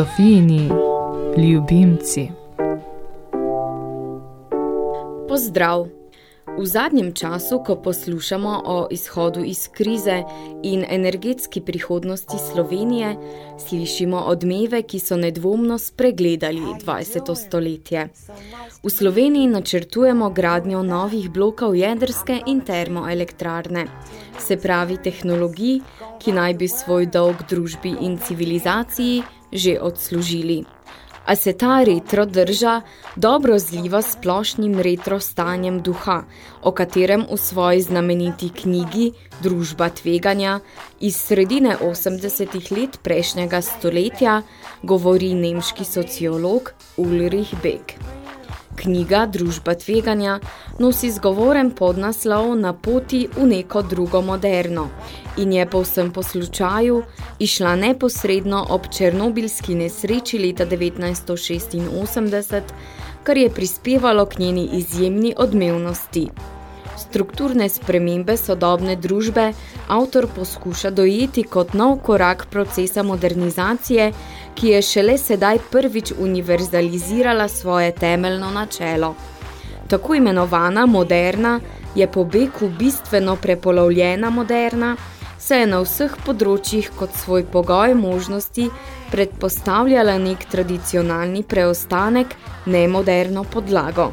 Zofijini ljubimci. Pozdrav! V zadnjem času, ko poslušamo o izhodu iz krize in energetski prihodnosti Slovenije, slišimo odmeve, ki so nedvomno spregledali 20. stoletje. V Sloveniji načrtujemo gradnjo novih blokov jedrske in termoelektrarne, se pravi tehnologij, ki naj bi svoj dolg družbi in civilizaciji že odslužili. A se ta retro drža dobro zliva s splošnim retro stanjem duha, o katerem v svoji znameniti knjigi Družba tveganja iz sredine 80. let prejšnjega stoletja govori nemški sociolog Ulrich Beck. Knjiga Družba tveganja nosi zgovoren podnaslov na poti v neko drugo moderno in je po slučaju išla neposredno ob černobilski nesreči leta 1986, kar je prispevalo k njeni izjemni odmevnosti. Strukturne spremembe sodobne družbe avtor poskuša dojeti kot nov korak procesa modernizacije, ki je šele sedaj prvič univerzalizirala svoje temeljno načelo. Tako imenovana moderna je po Beku bistveno prepolovljena moderna, saj je na vseh področjih kot svoj pogoj možnosti predpostavljala nek tradicionalni preostanek, nemoderno podlago.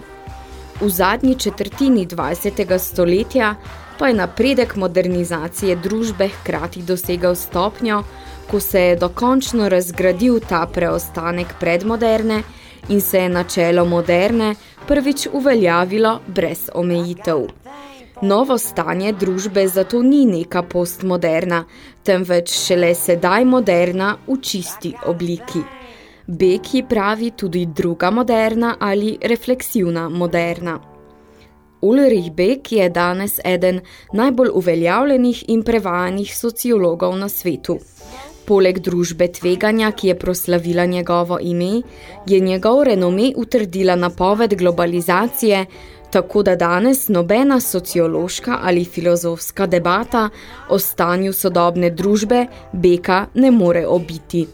V zadnji četrtini 20. stoletja pa je napredek modernizacije družbe hkrati dosegal stopnjo, ko se je dokončno razgradil ta preostanek predmoderne in se je načelo moderne prvič uveljavilo brez omejitev. Novo stanje družbe zato ni neka postmoderna, temveč šele sedaj moderna v čisti obliki. Beki pravi tudi druga moderna ali refleksivna moderna. Ulrich Beck je danes eden najbolj uveljavljenih in prevajanih sociologov na svetu. Poleg družbe tveganja, ki je proslavila njegovo ime, je njegov renome utrdila napoved globalizacije, tako da danes nobena sociološka ali filozofska debata o stanju sodobne družbe Beka ne more obiti.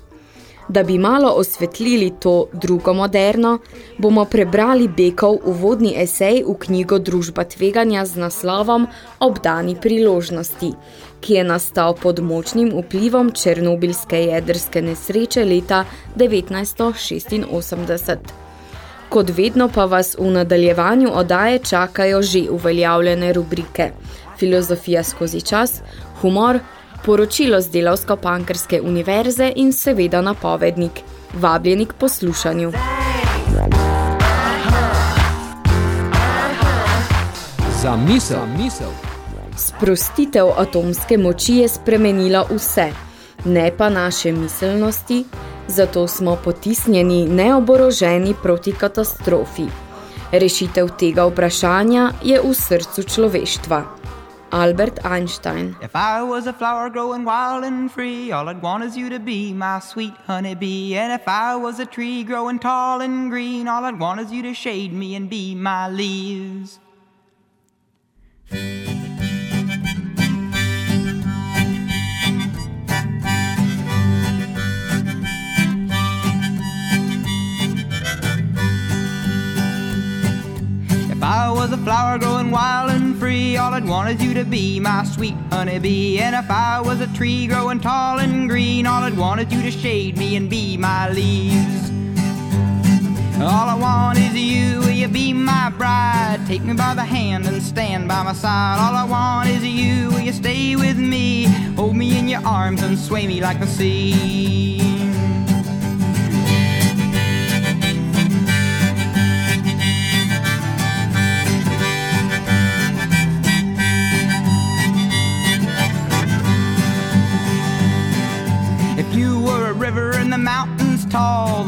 Da bi malo osvetlili to drugo moderno, bomo prebrali Bekov uvodni esej v knjigo Družba tveganja z naslovom Obdani priložnosti, ki je nastal pod močnim vplivom černobilske jedrske nesreče leta 1986. Kot vedno pa vas v nadaljevanju odaje čakajo že uveljavljene rubrike Filozofija skozi čas, humor, poročilo z Delavsko-Pankrske univerze in seveda napovednik, vabljeni k poslušanju. Za misel, misel. Sprostitev atomske moči je spremenila vse, ne pa naše miselnosti, zato smo potisnjeni neoboroženi proti katastrofi. Rešitev tega vprašanja je v srcu človeštva. Albert Einstein If I was a flower growing wild and free, all I'd want is you to be my sweet honeybee. And if I was a tree growing tall and green, all I'd want is you to shade me and be my leaves. If I was a flower growing wild and free, all I'd want is you to be my sweet honeybee. And if I was a tree growing tall and green, all I'd want is you to shade me and be my leaves. All I want is you, will you be my bride? Take me by the hand and stand by my side. All I want is you, will you stay with me? Hold me in your arms and sway me like the sea.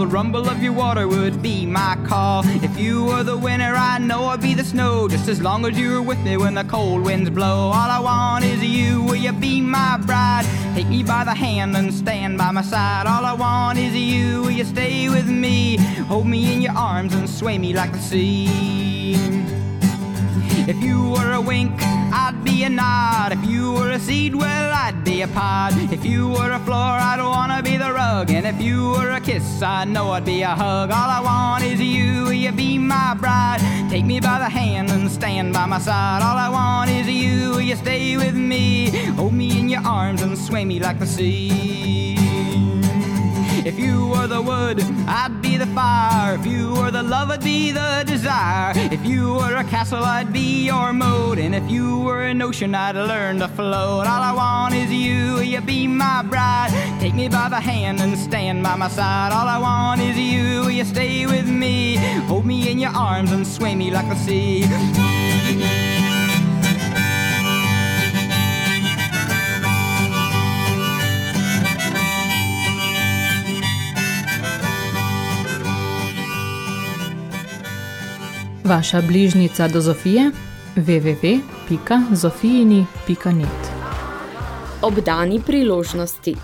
The rumble of your water would be my call. If you were the winter, I know I'd be the snow, just as long as you were with me when the cold winds blow. All I want is you, will you be my bride? Take me by the hand and stand by my side. All I want is you, will you stay with me? Hold me in your arms and sway me like the sea. If you were a wink, I'd be a nod. If you were a seed, well, I'd be a pod. If you were a floor, I'd wanna be the rug. And if you were a kiss, I know I'd be a hug. All I want is you, will you be my bride? Take me by the hand and stand by my side. All I want is you, will you stay with me? Hold me in your arms and sway me like the sea. If you were the wood, I'd the fire. If you were the love, I'd be the desire. If you were a castle, I'd be your moat. And if you were an ocean, I'd learn to float. All I want is you, you be my bride? Take me by the hand and stand by my side. All I want is you, you stay with me? Hold me in your arms and sway me like the sea. Vaša bližnica do Zofije www.zofijini.net Obdani priložnosti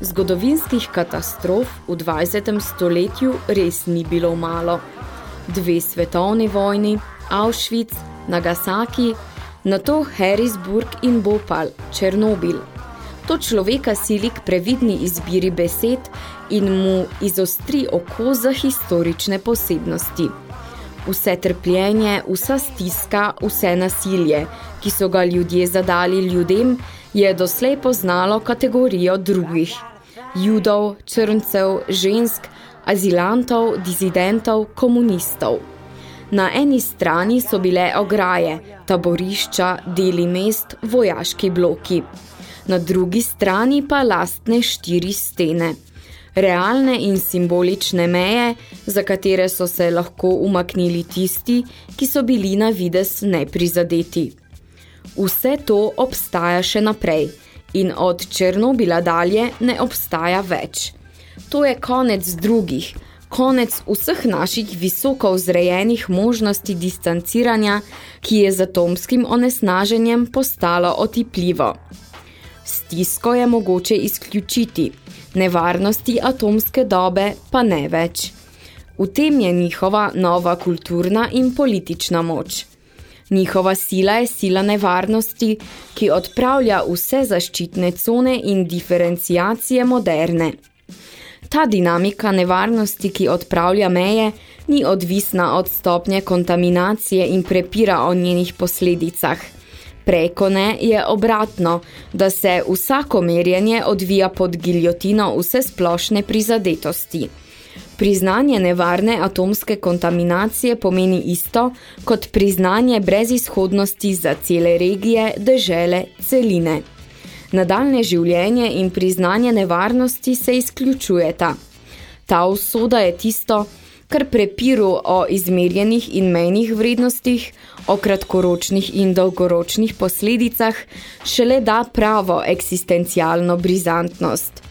Zgodovinskih katastrof v 20. stoletju res ni bilo malo. Dve svetovni vojni, Auschwitz, Nagasaki, nato Harrisburg in Bhopal, Černobil. To človeka sili k previdni izbiri besed in mu izostri oko za historične posebnosti. Vse trpljenje, vsa stiska, vse nasilje, ki so ga ljudje zadali ljudem, je doslej poznalo kategorijo drugih. Judov, črncev, žensk, azilantov, dizidentov, komunistov. Na eni strani so bile ograje, taborišča, deli mest, vojaški bloki. Na drugi strani pa lastne štiri stene. Realne in simbolične meje, za katere so se lahko umaknili tisti, ki so bili na vides neprizadeti. Vse to obstaja še naprej in od Černobila dalje ne obstaja več. To je konec drugih, konec vseh naših visoko vzrejenih možnosti distanciranja, ki je z atomskim onesnaženjem postalo otipljivo. Stisko je mogoče izključiti, nevarnosti atomske dobe pa ne več. V tem je njihova nova kulturna in politična moč. Njihova sila je sila nevarnosti, ki odpravlja vse zaščitne cone in diferencijacije moderne. Ta dinamika nevarnosti, ki odpravlja meje, ni odvisna od stopnje kontaminacije in prepira o njenih posledicah. Preko ne je obratno, da se vsako merjenje odvija pod giljotino vse splošne prizadetosti. Priznanje nevarne atomske kontaminacije pomeni isto kot priznanje brezizhodnosti za cele regije, dežele, celine. Nadaljne življenje in priznanje nevarnosti se izključujeta. Ta usoda je tisto, kar prepiru o izmerjenih in mejnih vrednostih, o kratkoročnih in dolgoročnih posledicah, šele da pravo eksistencialno brizantnost.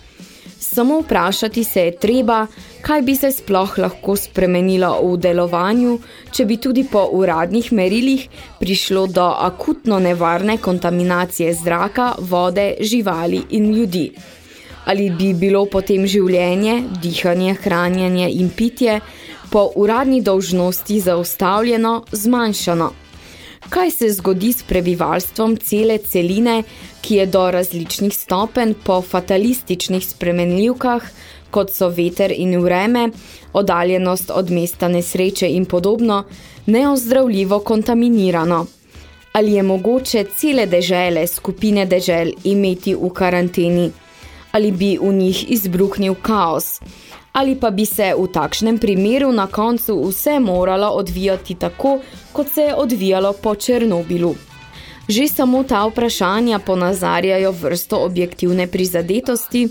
Samo vprašati se je treba, kaj bi se sploh lahko spremenilo v delovanju, če bi tudi po uradnih merilih prišlo do akutno nevarne kontaminacije zraka, vode, živali in ljudi. Ali bi bilo potem življenje, dihanje, hranjenje in pitje po uradni dolžnosti zaustavljeno, zmanjšano? Kaj se zgodi s prebivalstvom cele celine, ki je do različnih stopenj po fatalističnih spremenljivkah, kot so veter in vreme, oddaljenost od mesta nesreče in podobno, neozdravljivo kontaminirano? Ali je mogoče cele dežele, skupine dežel imeti v karanteni? Ali bi v njih izbruhnil kaos? Ali pa bi se v takšnem primeru na koncu vse moralo odvijati tako, kot se je odvijalo po Černobilu. Že samo ta vprašanja ponazarjajo vrsto objektivne prizadetosti,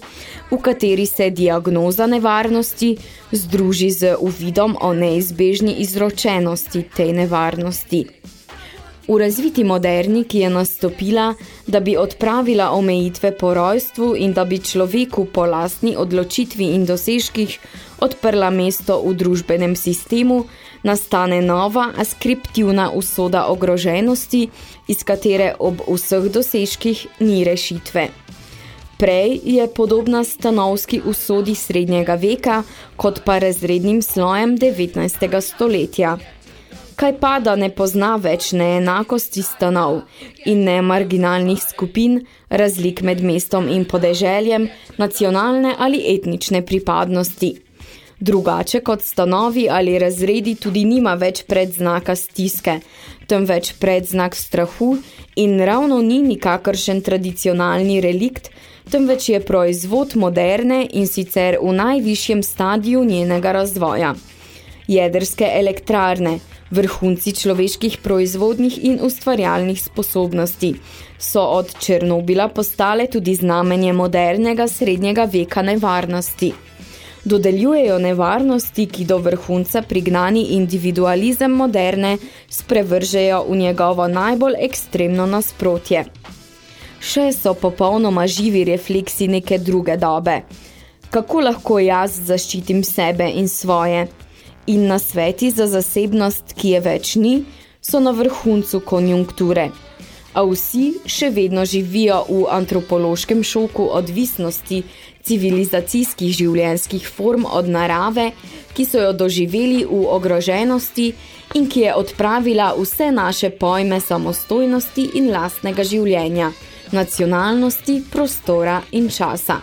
v kateri se diagnoza nevarnosti združi z uvidom o neizbežni izročenosti tej nevarnosti. V razviti moderni, ki je nastopila, da bi odpravila omejitve po rojstvu in da bi človeku po lastni odločitvi in dosežkih odprla mesto v družbenem sistemu, nastane nova askriptivna usoda ogroženosti, iz katere ob vseh dosežkih ni rešitve. Prej je podobna stanovski usodi srednjega veka kot pa razrednim slojem 19. stoletja kaj pa, da ne pozna več neenakosti stanov in ne marginalnih skupin, razlik med mestom in podeželjem, nacionalne ali etnične pripadnosti. Drugače kot stanovi ali razredi tudi nima več predznaka stiske, temveč predznak strahu in ravno ni nikakršen tradicionalni relikt, temveč je proizvod moderne in sicer v najvišjem stadiju njenega razvoja. Jedrske elektrarne, vrhunci človeških proizvodnih in ustvarjalnih sposobnosti, so od Černobila postale tudi znamenje modernega srednjega veka nevarnosti. Dodeljujejo nevarnosti, ki do vrhunca prignani individualizem moderne sprevržejo v njegovo najbolj ekstremno nasprotje. Še so popolnoma živi refleksi neke druge dobe. Kako lahko jaz zaščitim sebe in svoje? In nasveti za zasebnost, ki je več ni, so na vrhuncu konjunkture. A vsi še vedno živijo v antropološkem šoku odvisnosti civilizacijskih življenjskih form od narave, ki so jo doživeli v ogroženosti in ki je odpravila vse naše pojme samostojnosti in lastnega življenja, nacionalnosti, prostora in časa.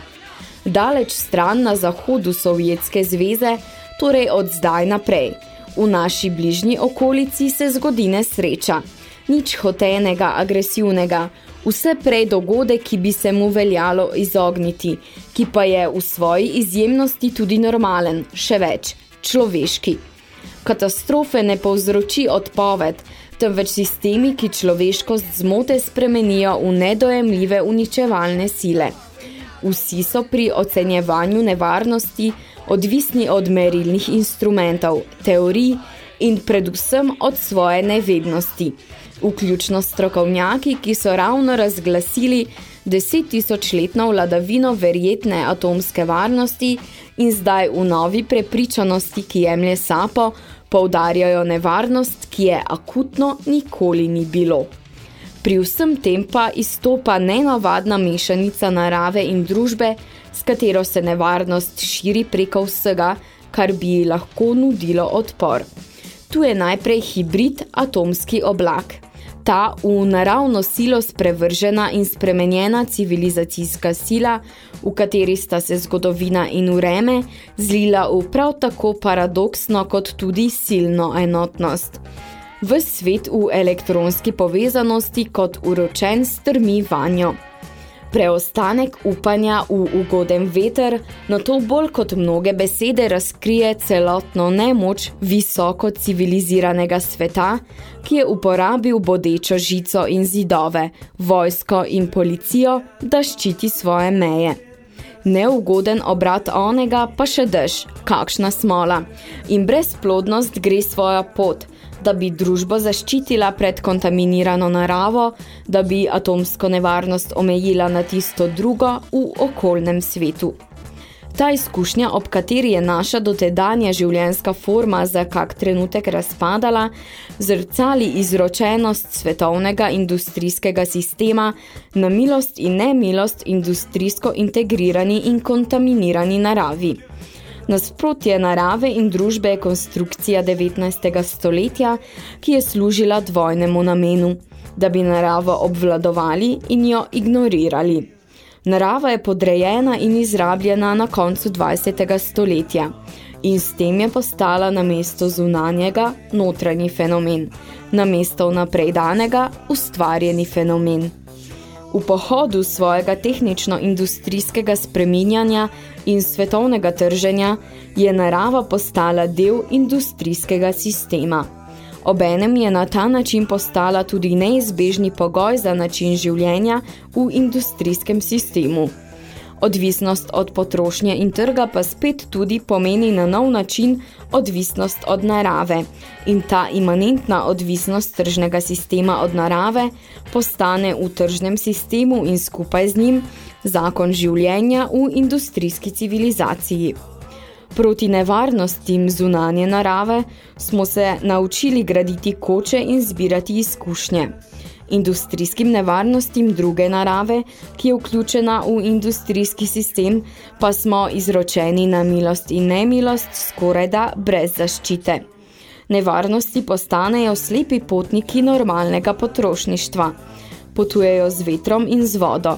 Daleč stran na zahodu Sovjetske zveze torej od zdaj naprej. V naši bližnji okolici se zgodi nesreča. Nič hotenega, agresivnega, vse prej dogode, ki bi se mu veljalo izogniti, ki pa je v svoji izjemnosti tudi normalen, še več, človeški. Katastrofe ne povzroči odpoved, temveč sistemi, ki človeškost zmote spremenijo v nedojemljive uničevalne sile. Vsi so pri ocenjevanju nevarnosti odvisni od merilnih instrumentov, teorij in predvsem od svoje nevednosti. Vključno strokovnjaki, ki so ravno razglasili deset tisočletno vladavino verjetne atomske varnosti in zdaj v novi prepričanosti, ki jemlje sapo, poudarjajo nevarnost, ki je akutno nikoli ni bilo. Pri vsem tem pa izstopa nenavadna mešanica narave in družbe, s katero se nevarnost širi preko vsega, kar bi lahko nudilo odpor. Tu je najprej hibrid atomski oblak. Ta v naravno silo sprevržena in spremenjena civilizacijska sila, v kateri sta se zgodovina in vreme zlila v prav tako paradoksno kot tudi silno enotnost. V svet v elektronski povezanosti kot uročen strmi vanjo preostanek upanja v ugoden veter, no to bolj kot mnoge besede razkrije celotno nemoč visoko civiliziranega sveta, ki je uporabil bodečo žico in zidove, vojsko in policijo, da ščiti svoje meje. Neugoden obrat onega pa še dež, kakšna smola, in brezplodnost gre svoja pot – da bi družbo zaščitila pred kontaminirano naravo, da bi atomsko nevarnost omejila na tisto drugo v okoljnem svetu. Ta izkušnja, ob kateri je naša dotedanja življenjska forma za kak trenutek razpadala, zrcali izročenost svetovnega industrijskega sistema na milost in nemilost industrijsko integrirani in kontaminirani naravi. Nasprotje narave in družbe je konstrukcija 19. stoletja, ki je služila dvojnemu namenu, da bi naravo obvladovali in jo ignorirali. Narava je podrejena in izrabljena na koncu 20. stoletja in s tem je postala na mesto zunanjega notranji fenomen, na mesto vnaprej danega ustvarjeni fenomen. V pohodu svojega tehnično-industrijskega spreminjanja in svetovnega trženja je narava postala del industrijskega sistema. Obenem je na ta način postala tudi neizbežni pogoj za način življenja v industrijskem sistemu. Odvisnost od potrošnje in trga pa spet tudi pomeni na nov način odvisnost od narave in ta imanentna odvisnost tržnega sistema od narave postane v tržnem sistemu in skupaj z njim zakon življenja v industrijski civilizaciji. Proti nevarnostim zunanje narave smo se naučili graditi koče in zbirati izkušnje. Industrijskim nevarnostim druge narave, ki je vključena v industrijski sistem, pa smo izročeni na milost in nemilost skoraj da brez zaščite. Nevarnosti postanejo slepi potniki normalnega potrošništva. Potujejo z vetrom in z vodo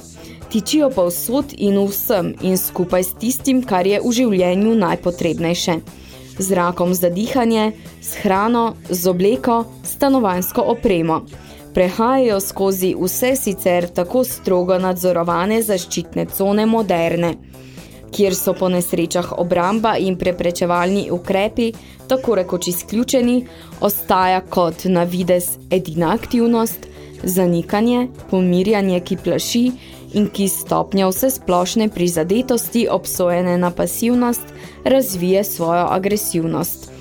tičijo pa vsod in vsem in skupaj s tistim, kar je v življenju najpotrebnejše. Z rakom za dihanje, s hrano, z obleko, stanovanjsko opremo. Prehajajo skozi vse sicer tako strogo nadzorovane zaščitne cone moderne, kjer so po nesrečah obramba in preprečevalni ukrepi, tako rekoč izključeni, ostaja kot na vides edina aktivnost, zanikanje, pomirjanje, ki plaši in ki stopnja vse splošne prizadetosti obsojene na pasivnost razvije svojo agresivnost.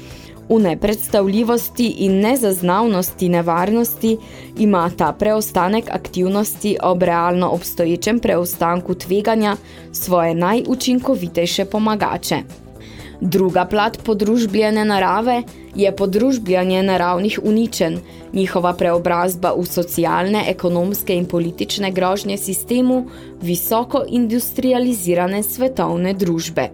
V nepredstavljivosti in nezaznavnosti nevarnosti ima ta preostanek aktivnosti ob realno obstoječem preostanku tveganja svoje najučinkovitejše pomagače. Druga plat podružbljene narave je podružbljanje naravnih uničen, njihova preobrazba v socialne, ekonomske in politične grožnje sistemu visoko industrializirane svetovne družbe.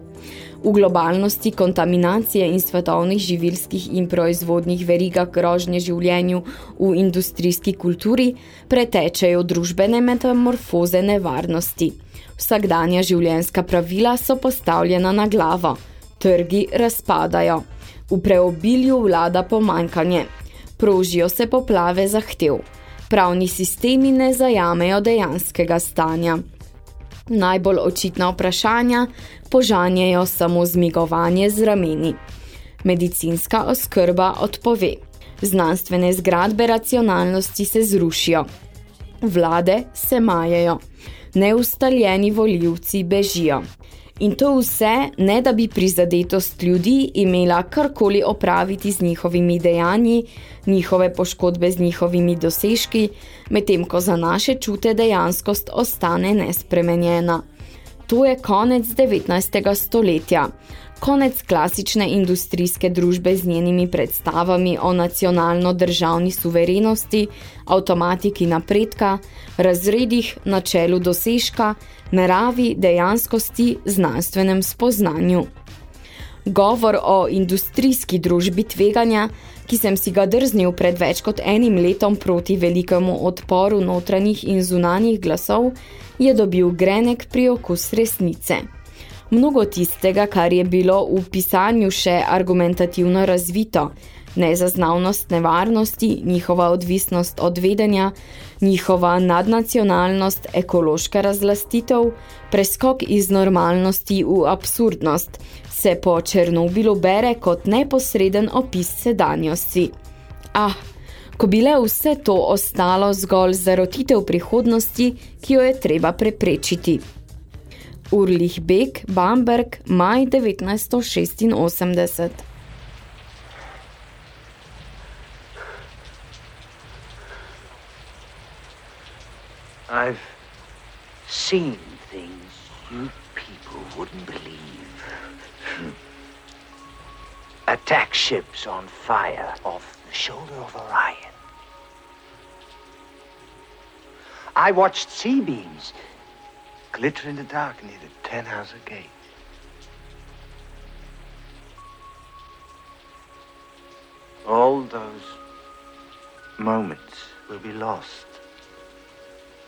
V globalnosti kontaminacije in svetovnih živilskih in proizvodnih verigah grožnje življenju v industrijski kulturi pretečejo družbene metamorfoze nevarnosti. Vsakdanja življenjska pravila so postavljena na glavo – trgi razpadajo. V preobilju vlada pomankanje. Prožijo se poplave zahtev. Pravni sistemi ne zajamejo dejanskega stanja. Najbolj očitna vprašanja požanjejo samo zmigovanje z rameni. Medicinska oskrba odpove. Znanstvene zgradbe racionalnosti se zrušijo. Vlade se majejo. Neustaljeni voljivci bežijo. In to vse, ne da bi prizadetost ljudi imela karkoli opraviti z njihovimi dejanji, njihove poškodbe z njihovimi dosežki, medtem ko za naše čute dejanskost ostane nespremenjena. To je konec 19. stoletja. Konec klasične industrijske družbe z njenimi predstavami o nacionalno-državni suverenosti, avtomatiki napredka, razredih, načelu dosežka, naravi, dejanskosti, znanstvenem spoznanju. Govor o industrijski družbi tveganja, ki sem si ga drznil pred več kot enim letom proti velikemu odporu notranjih in zunanjih glasov, je dobil grenek priokus resnice. Mnogo tistega, kar je bilo v pisanju še argumentativno razvito, nezaznavnost nevarnosti, njihova odvisnost od vedenja, njihova nadnacionalnost, ekološka razlastitev, preskok iz normalnosti v absurdnost, se po Černobilu bere kot neposreden opis sedanjosti. Ah, ko bi le vse to ostalo zgolj zarotitev prihodnosti, ki jo je treba preprečiti. Urlih Bek, Bamberg, maj 1986 I've seen things you people wouldn't believe. Attack ships on fire off the shoulder of Orion. I watched sea beams glitter in the dark near the Ten Hauser Gate. All those moments will be lost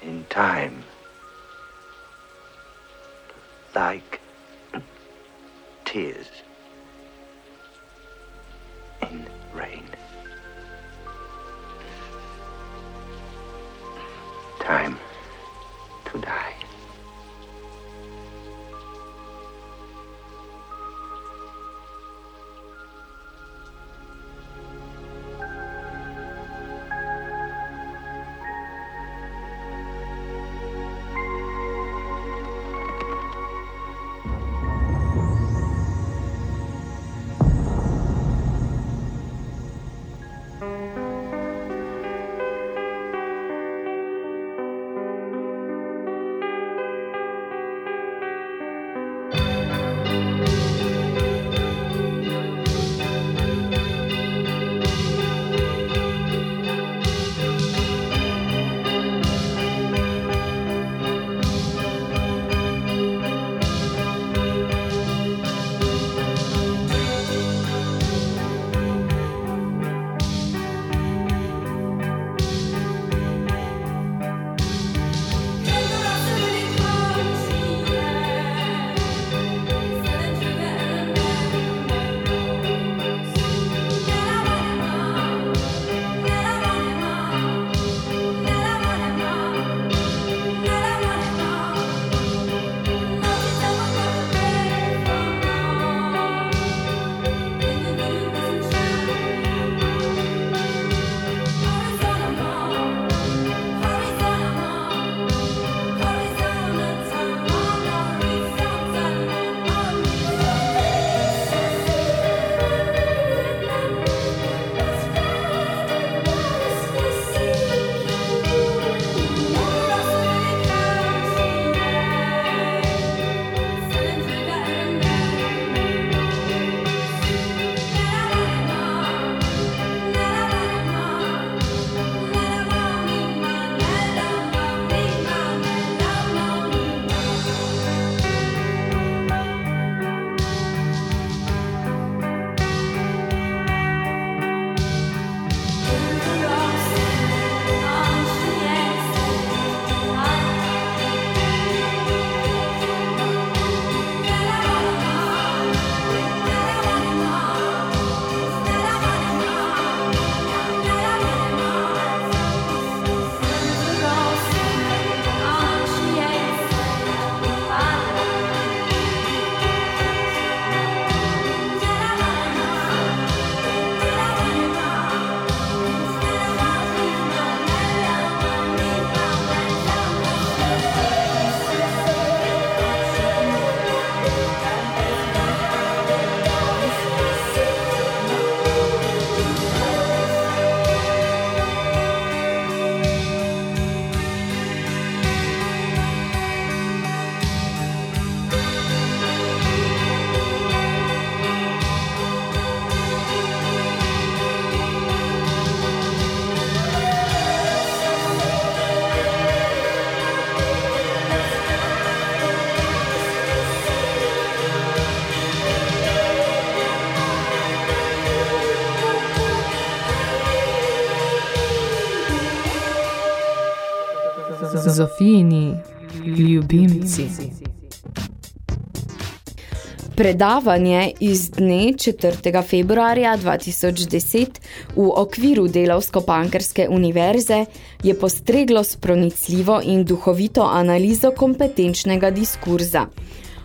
in time. Like tears in rain. Time to die. Zofijini ljubimci. Predavanje iz dne 4. februarja 2010 v okviru Delavsko-Pankerske univerze je postreglo s pronicljivo in duhovito analizo kompetenčnega diskurza.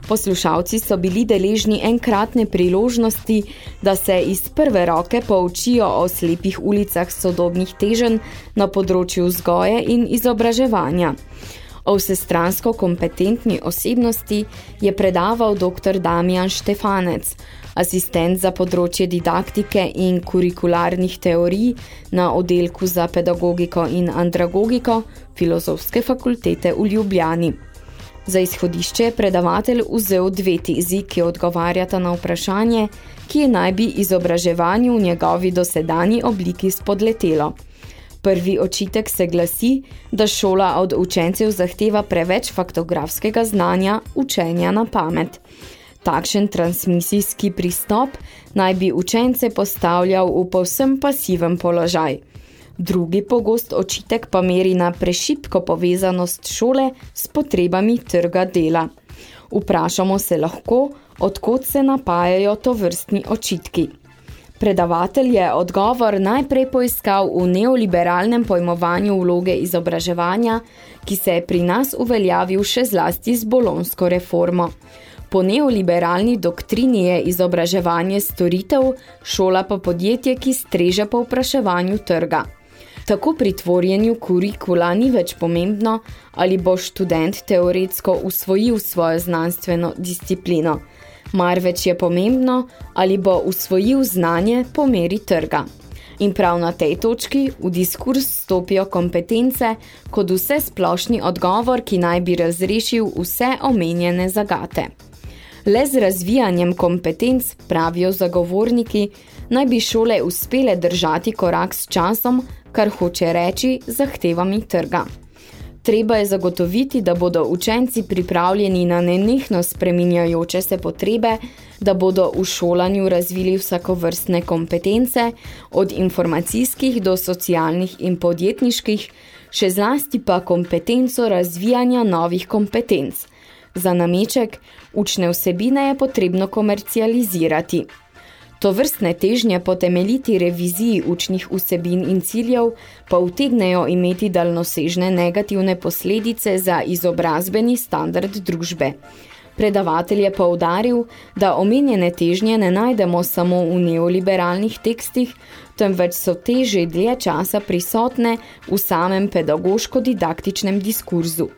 Poslušalci so bili deležni enkratne priložnosti, da se iz prve roke poučijo o slepih ulicah sodobnih teženj na področju vzgoje in izobraževanja. O vsestransko kompetentni osebnosti je predaval dr. Damian Štefanec, asistent za področje didaktike in kurikularnih teorij na oddelku za pedagogiko in andragogiko Filozofske fakultete v Ljubljani. Za izhodišče je predavatelj vzel dve tezi, ki odgovarjata na vprašanje, ki je naj bi izobraževanju v njegovi dosedanji obliki spodletelo – Prvi očitek se glasi, da šola od učencev zahteva preveč faktografskega znanja učenja na pamet. Takšen transmisijski pristop naj bi učence postavljal v povsem pasiven položaj. Drugi pogost očitek pa meri na prešipko povezanost šole s potrebami trga dela. Vprašamo se lahko, odkot se napajajo to vrstni očitki. Predavatelj je odgovor najprej poiskal v neoliberalnem pojmovanju vloge izobraževanja, ki se je pri nas uveljavil še zlasti z bolonsko reformo. Po neoliberalni doktrini je izobraževanje storitev, šola pa podjetje, ki streže po vpraševanju trga. Tako pri tvorjenju kurikula ni več pomembno, ali bo študent teoretsko usvojil svojo znanstveno disciplino – marveč je pomembno, ali bo usvojil znanje po meri trga. In prav na tej točki v diskurs stopijo kompetence kot vse splošni odgovor, ki naj bi razrešil vse omenjene zagate. Le z razvijanjem kompetenc, pravijo zagovorniki, naj bi šole uspele držati korak s časom, kar hoče reči zahtevami trga. Treba je zagotoviti, da bodo učenci pripravljeni na nenehno spreminjajoče se potrebe, da bodo v šolanju razvili vsakovrstne kompetence, od informacijskih do socialnih in podjetniških, še zlasti pa kompetenco razvijanja novih kompetenc. Za nameček, učne vsebine je potrebno komercializirati. To vrstne težnje po temeljiti reviziji učnih vsebin in ciljev pa utegnejo imeti daljnosežne negativne posledice za izobrazbeni standard družbe. Predavatelj je poudaril, da omenjene težnje ne najdemo samo v neoliberalnih tekstih, temveč so teže dlje časa prisotne v samem pedagoško-didaktičnem diskurzu.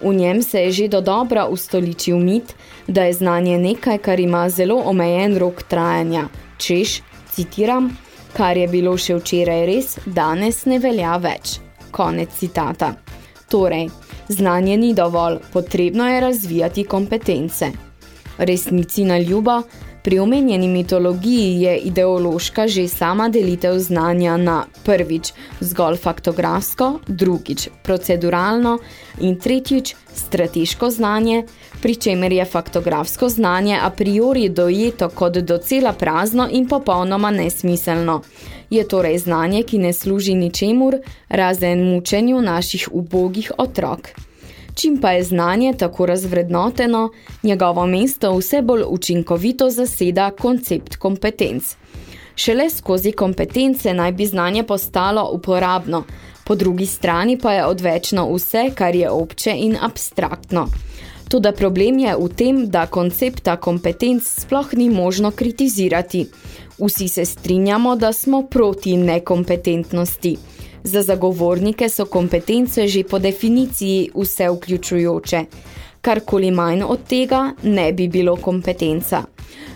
V njem se je že do dobra ustoličil mit, da je znanje nekaj, kar ima zelo omejen rok trajanja. Češ, citiram, kar je bilo še včeraj res, danes ne velja več. Konec citata. Torej, znanje ni dovolj, potrebno je razvijati kompetence. Resnici na ljubo, Pri omenjeni mitologiji je ideološka že sama delitev znanja na prvič zgolj faktografsko, drugič proceduralno in tretjič strateško znanje, pri čemer je faktografsko znanje a priori dojeto kot docela prazno in popolnoma nesmiselno. Je torej znanje, ki ne služi ničemur, razen mučenju naših ubogih otrok. Čim pa je znanje tako razvrednoteno, njegovo mesto vse bolj učinkovito zaseda koncept kompetenc. Šele skozi kompetence naj bi znanje postalo uporabno, po drugi strani pa je odvečno vse, kar je obče in abstraktno. Toda problem je v tem, da koncepta kompetenc sploh ni možno kritizirati. Vsi se strinjamo, da smo proti nekompetentnosti. Za zagovornike so kompetence že po definiciji vse vključujoče. Karkoli manj od tega ne bi bilo kompetenca.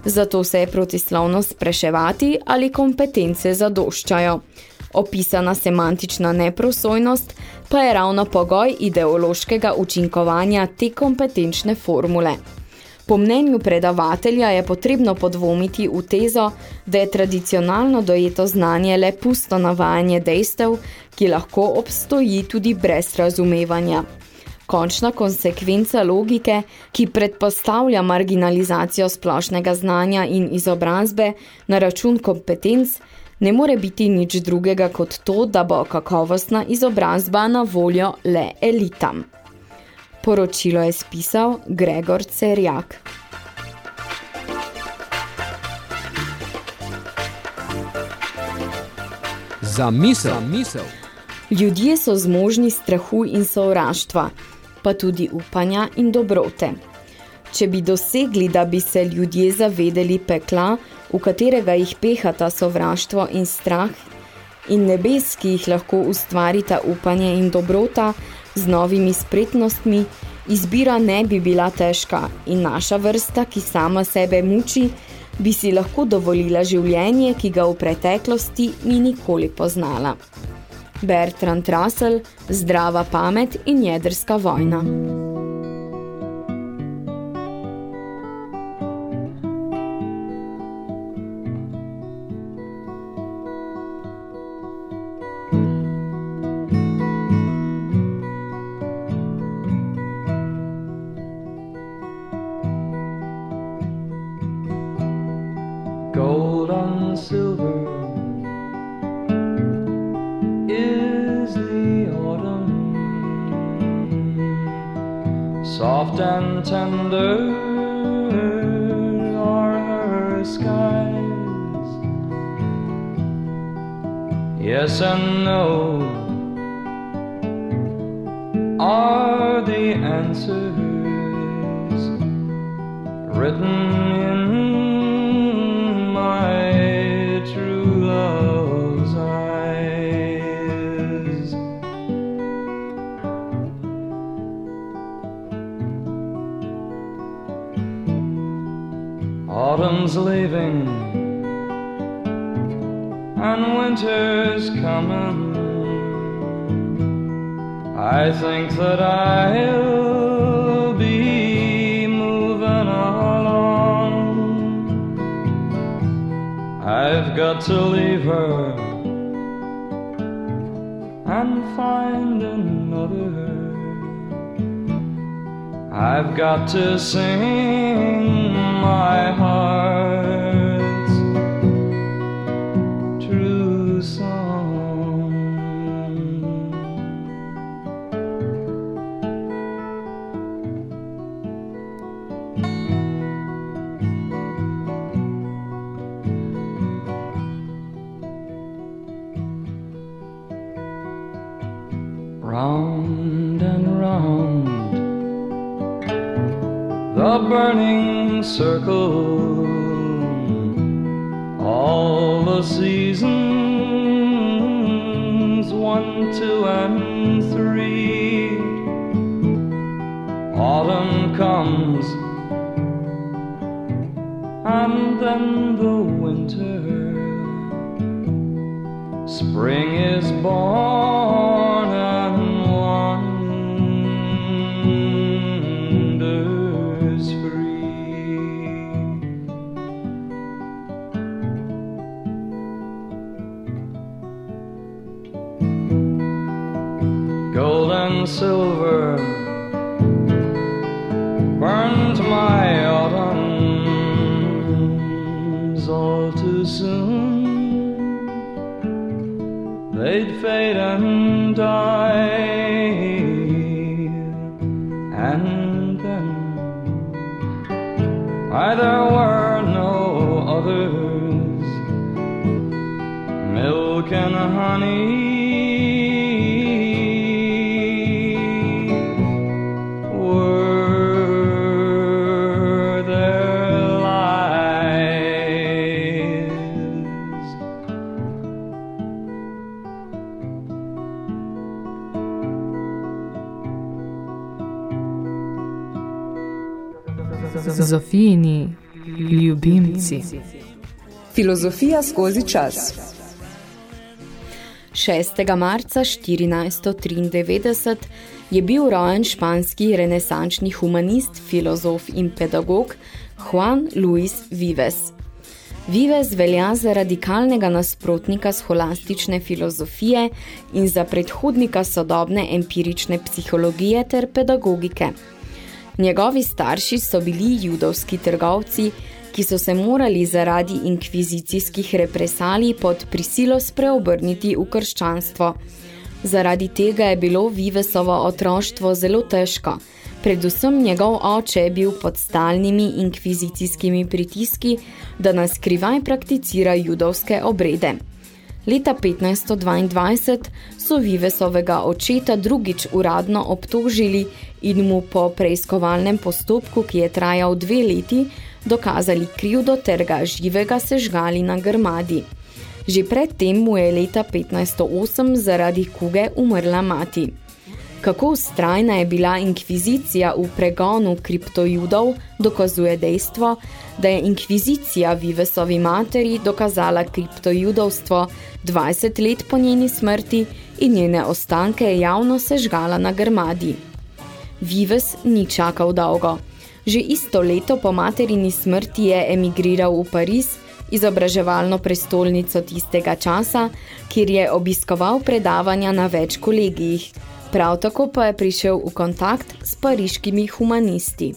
Zato se je protislovno spraševati, ali kompetence zadoščajo. Opisana semantična neprosojnost pa je ravno pogoj ideološkega učinkovanja te kompetenčne formule. Po mnenju predavatelja je potrebno podvomiti v tezo, da je tradicionalno dojeto znanje le pusto navajanje dejstev, ki lahko obstoji tudi brez razumevanja. Končna konsekvenca logike, ki predpostavlja marginalizacijo splošnega znanja in izobrazbe na račun kompetenc, ne more biti nič drugega kot to, da bo kakovostna izobrazba na voljo le elitam. Poročilo je spisal Gregor Cerjak. Za misel, misel. Ljudje so zmožni strahu in sovraštva, pa tudi upanja in dobrote. Če bi dosegli, da bi se ljudje zavedeli pekla, v katerega jih pehata sovraštvo in strah, in nebes, ki jih lahko ustvarita upanje in dobrota, z novimi spretnostmi, izbira ne bi bila težka in naša vrsta, ki sama sebe muči, bi si lahko dovolila življenje, ki ga v preteklosti ni nikoli poznala. Bertrand Russell, Zdrava pamet in jedrska vojna. Yes and no are the answers written in my true love's eyes. Autumn's leaving and winter's think that I'll be moving along. I've got to leave her and find another. I've got to sing my heart's circle, all the seasons one, two, and three. Autumn comes, and then the winter. Spring is born Zofijini ljubimci. Filozofija skozi čas. 6. marca 1493 je bil rojen španski renesančni humanist, filozof in pedagog Juan Luis Vives. Vives velja za radikalnega nasprotnika scholastične filozofije in za predhodnika sodobne empirične psihologije ter pedagogike. Njegovi starši so bili judovski trgovci ki so se morali zaradi inkvizicijskih represalij pod prisilo spreobrniti v krščanstvo. Zaradi tega je bilo Vivesovo otroštvo zelo težko, predvsem njegov oče je bil pod stalnimi inkvizicijskimi pritiski, da nas skrivaj prakticira judovske obrede. Leta 1522 so Vivesovega očeta drugič uradno obtožili in mu po preiskovalnem postopku, ki je trajal dve leti, dokazali krivdo ter ga živega sežgali na grmadi. Že predtem mu je leta 1508 zaradi kuge umrla mati. Kako ustrajna je bila inkvizicija v pregonu kriptojudov, dokazuje dejstvo, da je inkvizicija Vivesovi materi dokazala kriptojudovstvo 20 let po njeni smrti in njene ostanke javno sežgala na grmadi. Vives ni čakal dolgo. Že isto leto po materini smrti je emigriral v Pariz, izobraževalno prestolnico tistega časa, kjer je obiskoval predavanja na več kolegijih, Prav tako pa je prišel v kontakt s pariškimi humanisti.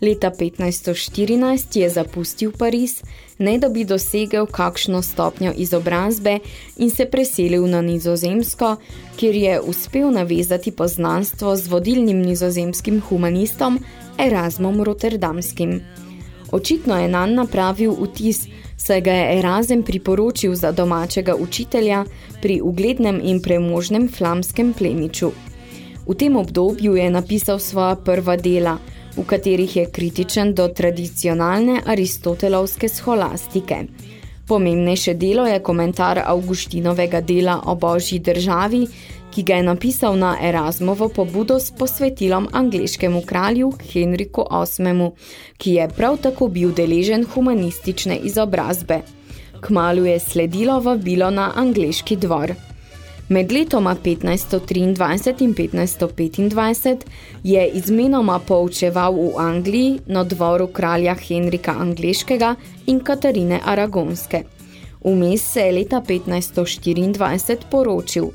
Leta 1514 je zapustil Pariz, ne da bi dosegel kakšno stopnjo izobrazbe in se preselil na nizozemsko, kjer je uspel navezati poznanstvo z vodilnim nizozemskim humanistom Erasmom Rotterdamskim. Očitno je nan napravil vtis, saj ga je Erasem priporočil za domačega učitelja pri uglednem in premožnem flamskem plemiču. V tem obdobju je napisal svoja prva dela, v katerih je kritičen do tradicionalne aristotelovske scholastike. Pomembnejše delo je komentar Augustinovega dela o božji državi, ki ga je napisal na Erasmovo pobudo s posvetilom angleškemu kralju Henriku VIII, ki je prav tako bil deležen humanistične izobrazbe. Kmalu je sledilo vabilo na angleški dvor. Med letoma 1523 in 1525 je izmenoma poučeval v Angliji na dvoru kralja Henrika Angleškega in Katarine Aragonske. Vmes se je leta 1524 poročil.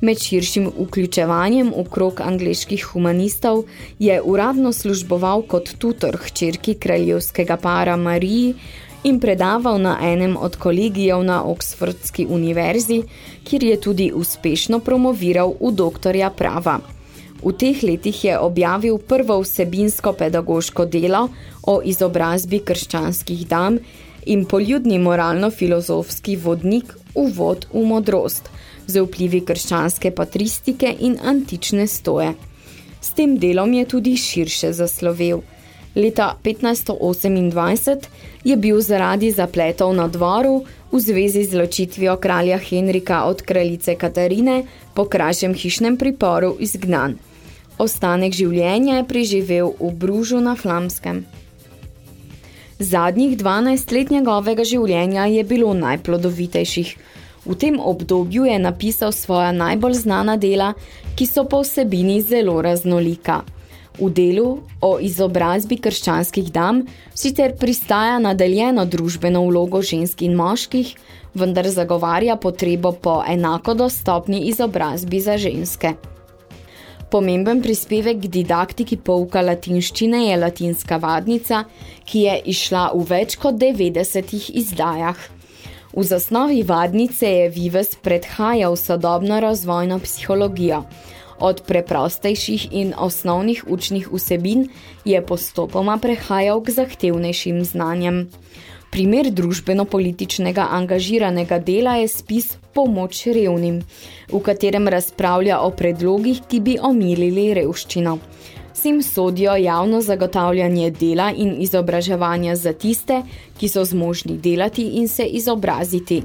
Med širšim vključevanjem v krog angleških humanistov je uradno služboval kot tutor hčerki kraljevskega para Mariji, in predaval na enem od kolegijev na Oxfordski univerzi, kjer je tudi uspešno promoviral v doktorja prava. V teh letih je objavil prvo vsebinsko pedagoško delo o izobrazbi krščanskih dam in poljudni moralno-filozofski vodnik Uvod v modrost, z vplivi krščanske patristike in antične stoje. S tem delom je tudi širše zaslovel – Leta 1528 je bil zaradi zapletov na dvoru v zvezi z ločitvijo kralja Henrika od kraljice Katarine po krajšem hišnem priporu izgnan. Ostanek življenja je preživel v Bružu na Flamskem. Zadnjih 12 let njegovega življenja je bilo najplodovitejših. V tem obdobju je napisal svoja najbolj znana dela, ki so po vsebini zelo raznolika – V delu o izobrazbi krščanskih dam sicer pristaja nadaljeno družbeno vlogo žensk in moških, vendar zagovarja potrebo po enako dostopni izobrazbi za ženske. Pomemben prispevek k didaktiki pouka latinščine je latinska vadnica, ki je išla v več kot 90 izdajah. V zasnovi vadnice je Vives predhajal sodobno razvojno psihologijo, Od preprostejših in osnovnih učnih vsebin je postopoma prehajal k zahtevnejšim znanjem. Primer družbeno-političnega angažiranega dela je spis Pomoč revnim, v katerem razpravlja o predlogih, ki bi omilili revščino. Sim sodijo javno zagotavljanje dela in izobraževanja za tiste, ki so zmožni delati in se izobraziti.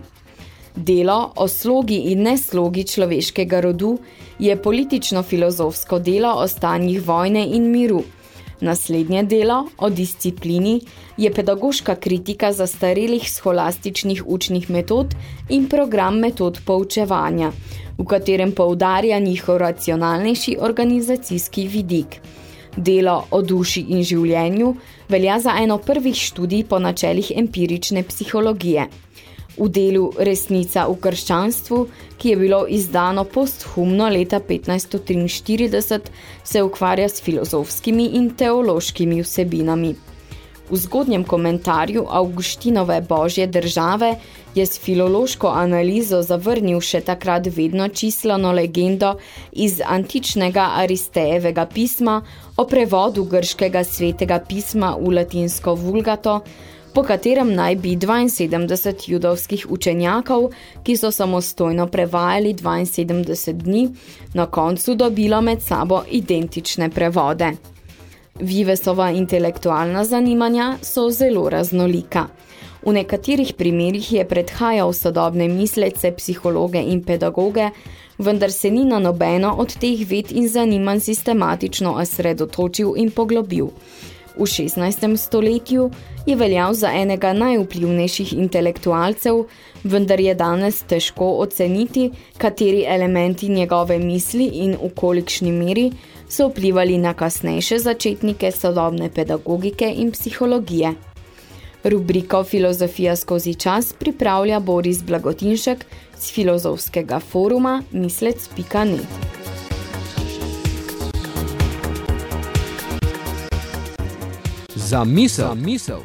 Delo o slogi in neslogi človeškega rodu je politično-filozofsko delo o stanjih vojne in miru. Naslednje delo o disciplini je pedagoška kritika zastarelih scholastičnih učnih metod in program metod poučevanja, v katerem poudarja njihov racionalnejši organizacijski vidik. Delo o duši in življenju velja za eno prvih študij po načelih empirične psihologije – v delu Resnica v krščanstvu, ki je bilo izdano posthumno leta 1543, se ukvarja s filozofskimi in teološkimi vsebinami. V zgodnjem komentarju Augustinove Božje države je s filološko analizo zavrnil še takrat vedno čislano legendo iz antičnega Aristejevega pisma o prevodu grškega svetega pisma v latinsko vulgato, po katerem naj bi 72 judovskih učenjakov, ki so samostojno prevajali 72 dni, na koncu dobilo med sabo identične prevode. Vivesova intelektualna zanimanja so zelo raznolika. V nekaterih primerih je predhajal sodobne mislece, psihologe in pedagoge, vendar se ni na nobeno od teh ved in zanimanj sistematično osredotočil in poglobil. V 16. stoletju je veljal za enega najvplivnejših intelektualcev, vendar je danes težko oceniti, kateri elementi njegove misli in v kolikšni meri so vplivali na kasnejše začetnike sodobne pedagogike in psihologije. Rubriko Filozofija skozi čas pripravlja Boris Blagotinšek z filozofskega foruma mislec.net. Za misel. Za misel.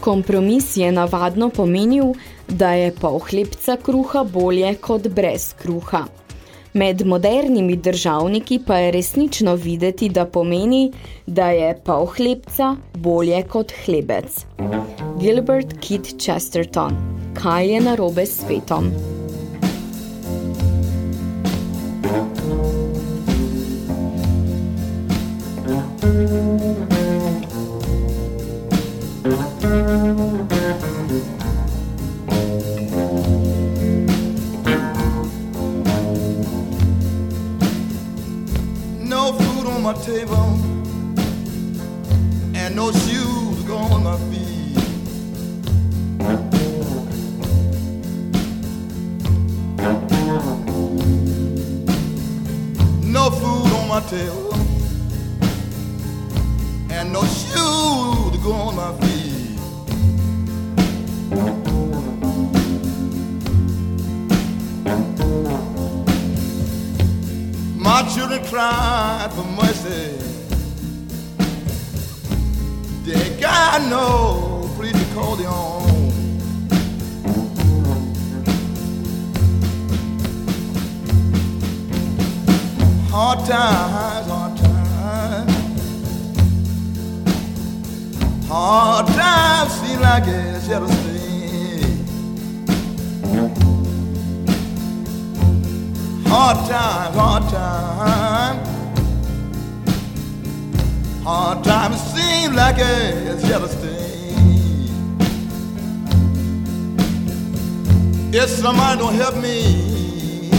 Kompromis je navadno pomenil, da je pol hlebca kruha bolje kot brez kruha. Med modernimi državniki pa je resnično videti, da pomeni, da je pol hlebca bolje kot hlebec. Gilbert Kit Chesterton. Kaj je narobe s svetom? No my table and no shoes go on my feet. No food on my table and no shoes go on my feet. Cried for mercy. They got no own. Hard times, hard times. Hard times seem like it's here to. Hard times, hard times. Hard times seem like it's here to stay. If somebody don't help me,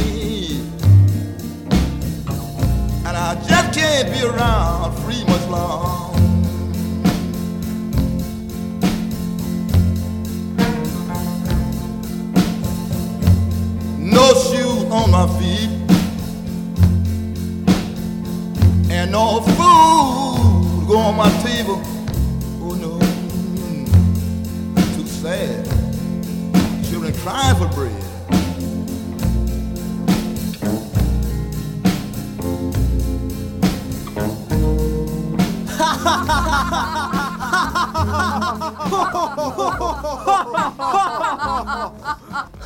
and I just can't be around free much long. No shoes on my feet,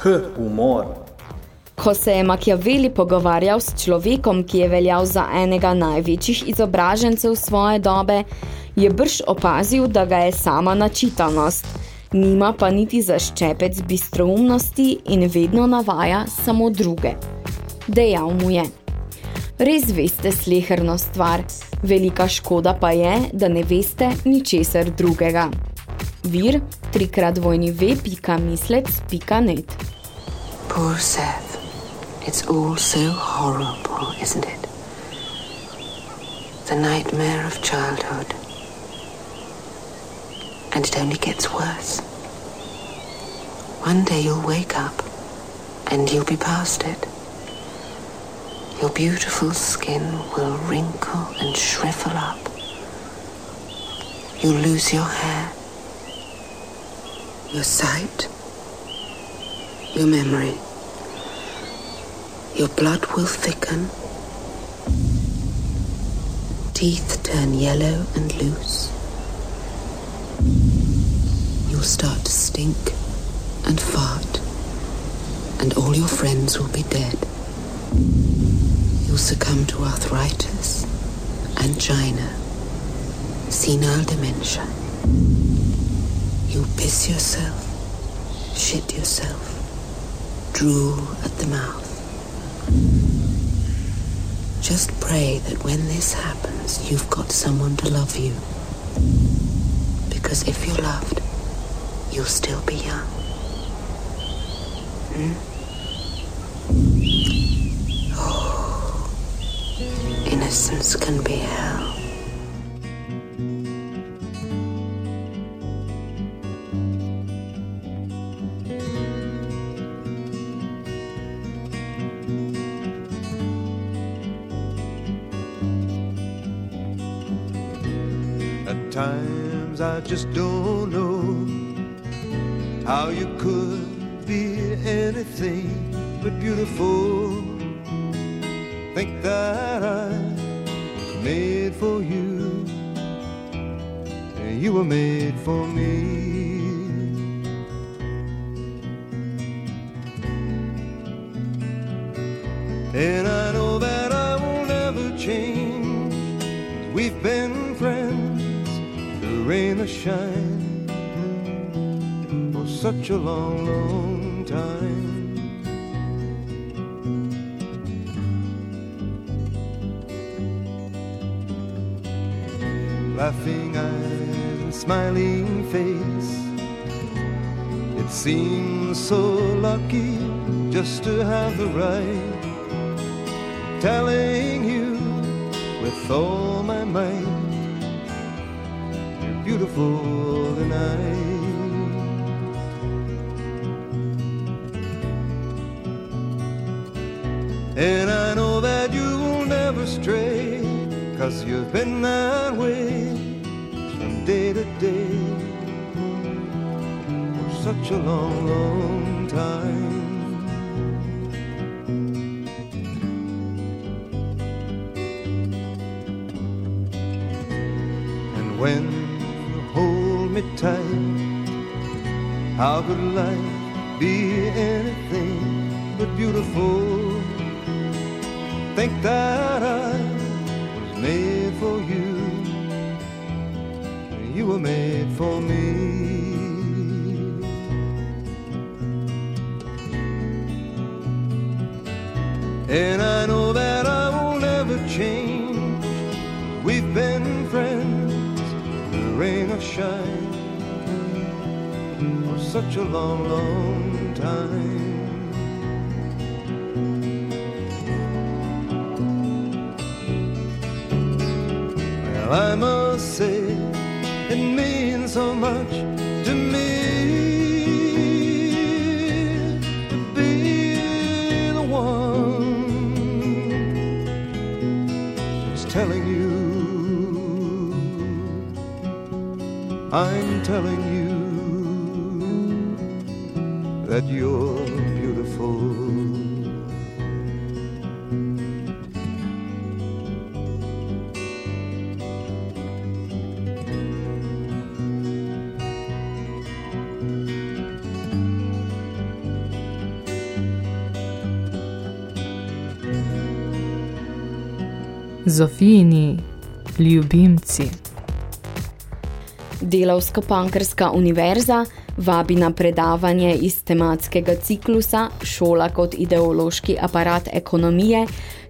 H, umor. Ko se je Machiavelli pogovarjal s človekom, ki je veljal za enega največjih izobražencev svoje dobe, je brž opazil, da ga je sama načitanost, nima pa niti za ščepec bistroumnosti in vedno navaja samo druge. Dejal mu je. Res veste sleherno stvar, velika škoda pa je, da ne veste ničesar drugega. Vir trikrat vojni ve.mislec.net Poor Seth. It's all so horrible, isn't it? The nightmare of childhood. And it only gets worse. One day you'll wake up and you'll be past it. Your beautiful skin will wrinkle and shrivel up. You'll lose your hair, your sight, your memory. Your blood will thicken. Teeth turn yellow and loose. you'll start to stink and fart, and all your friends will be dead. You'll succumb to arthritis, angina, senile dementia. You'll piss yourself, shit yourself, drool at the mouth. Just pray that when this happens, you've got someone to love you. Because if you're loved, you'll still be young. Hmm? Oh, innocence can be hell. At times I just don't know how you could be anything but beautiful. Think that I was made for you, and you were made for me. For such a long, long time. Laughing eyes and smiling face. It seems so lucky just to have the right telling you with all And I know that you will never stray, cause you've been that way from day to day for such a long, long time. Could life be anything but beautiful? Think that I was made for you, you were made for me. Such a long, long time. Well, I must say, it means so much to me to be the one who's telling you, I'm telling you that you're beautiful. Zofijini ljubimci. Delavsko-pankrska univerza vabi na predavanje iz tematskega ciklusa Šola kot ideološki aparat ekonomije,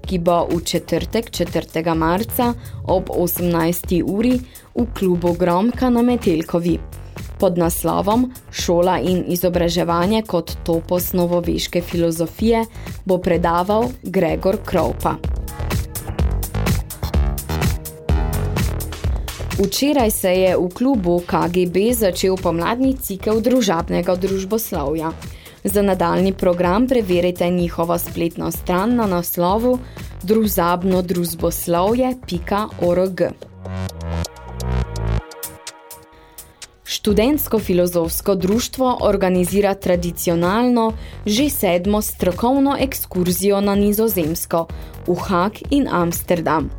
ki bo v četrtek 4. marca ob 18. uri v klubu Gromka na Metelkovi. Pod naslovom Šola in izobraževanje kot topos novoveške filozofije bo predaval Gregor Krovpa. Včeraj se je v klubu KGB začel pomladni cikel družabnega družboslovja. Za nadaljni program preverite njihovo spletno stran na naslovu druzabnodruzboslovje.org. Študentsko-filozofsko društvo organizira tradicionalno, že sedmo strokovno ekskurzijo na nizozemsko, v Hag in Amsterdam.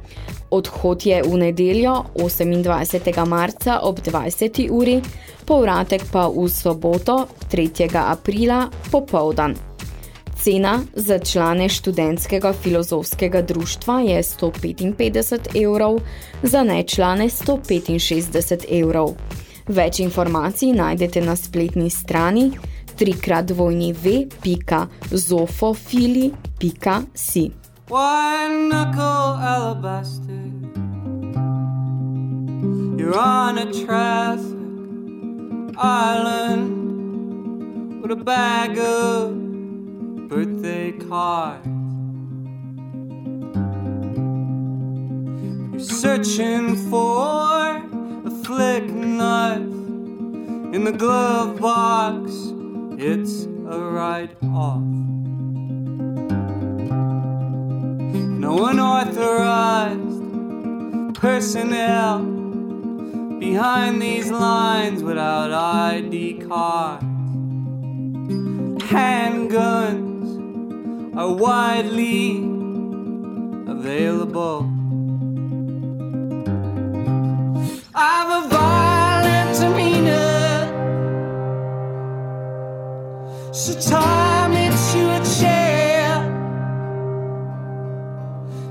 Odhod je v nedeljo 28. marca ob 20. uri, povratek pa v soboto 3. aprila popoldan. Cena za člane študentskega filozofskega društva je 155 evrov, za nečlane 165 evrov. Več informacij najdete na spletni strani www.zofofili.si One knuckle alabaster. You're on a traffic island With a bag of birthday cards. You're searching for a flick knife In the glove box. It's a write-off No unauthorized personnel behind these lines without ID cards. Handguns are widely available. I've a violent demeanor, so tie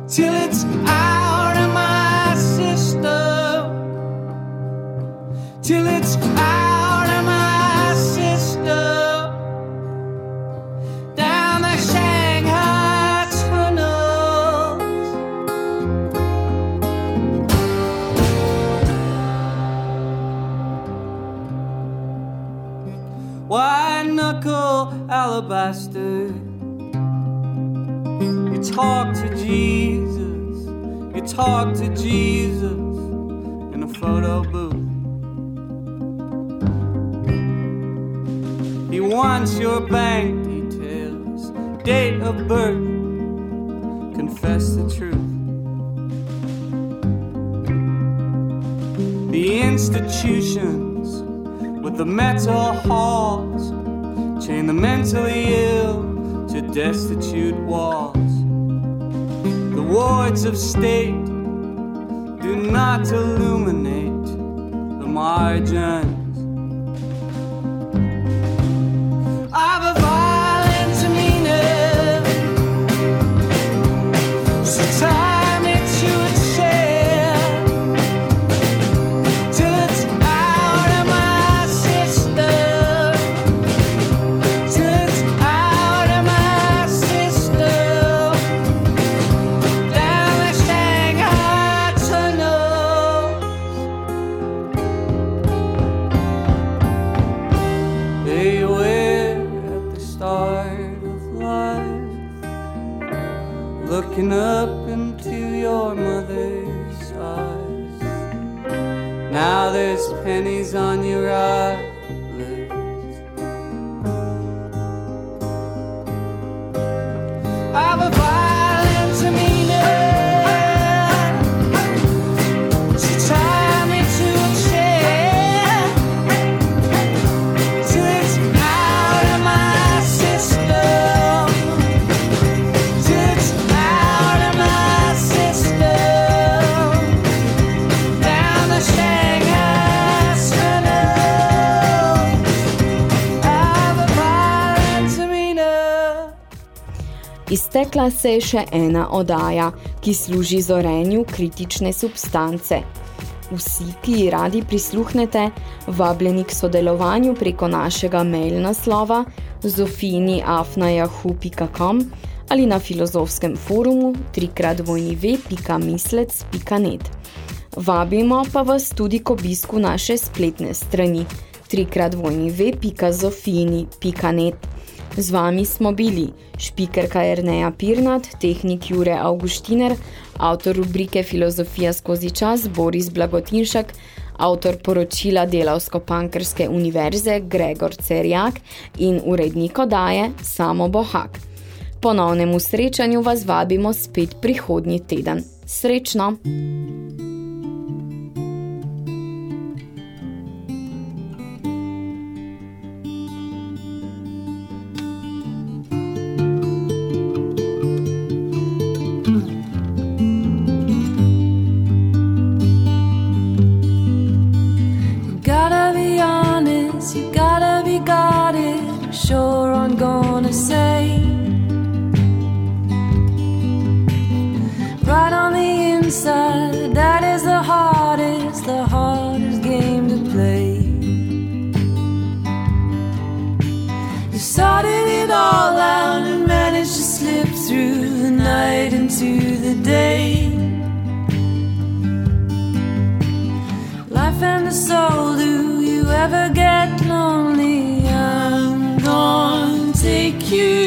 till it's out of my system. Till it's out of my system. Down the Shanghai tunnels. White knuckle alabaster. Talk to Jesus in a photo booth. He wants your bank details, date of birth. Confess the truth. The institutions with the metal halls chain the mentally ill to destitute walls. The wards of state not illuminate the margins. Now there's pennies on your eyelids. Iztekla se je še ena odaja, ki služi zorenju kritične substance. Vsi, ki ji radi prisluhnete, vabljeni k sodelovanju preko našega mail naslova zofini.afnajahu.com ali na filozofskem forumu www.mislec.net. Vabimo pa vas tudi k obisku naše spletne strani www.zofini.net. Z vami smo bili špikerka Erneja Pirnat, tehnik Jure Augustiner, avtor rubrike Filozofija skozi čas Boris Blagotinšek, avtor poročila Delavsko-Pankrske univerze Gregor Cerjak in urednik odaje Samo Bohak. Ponovnemu srečanju vas vabimo spet prihodnji teden. Srečno! you gotta be guarded. Sure, I'm gonna say. Right on the inside, that is the hardest, the hardest game to play. You sorted it all out and managed to slip through the night into the day. Life and the soul, do you ever you.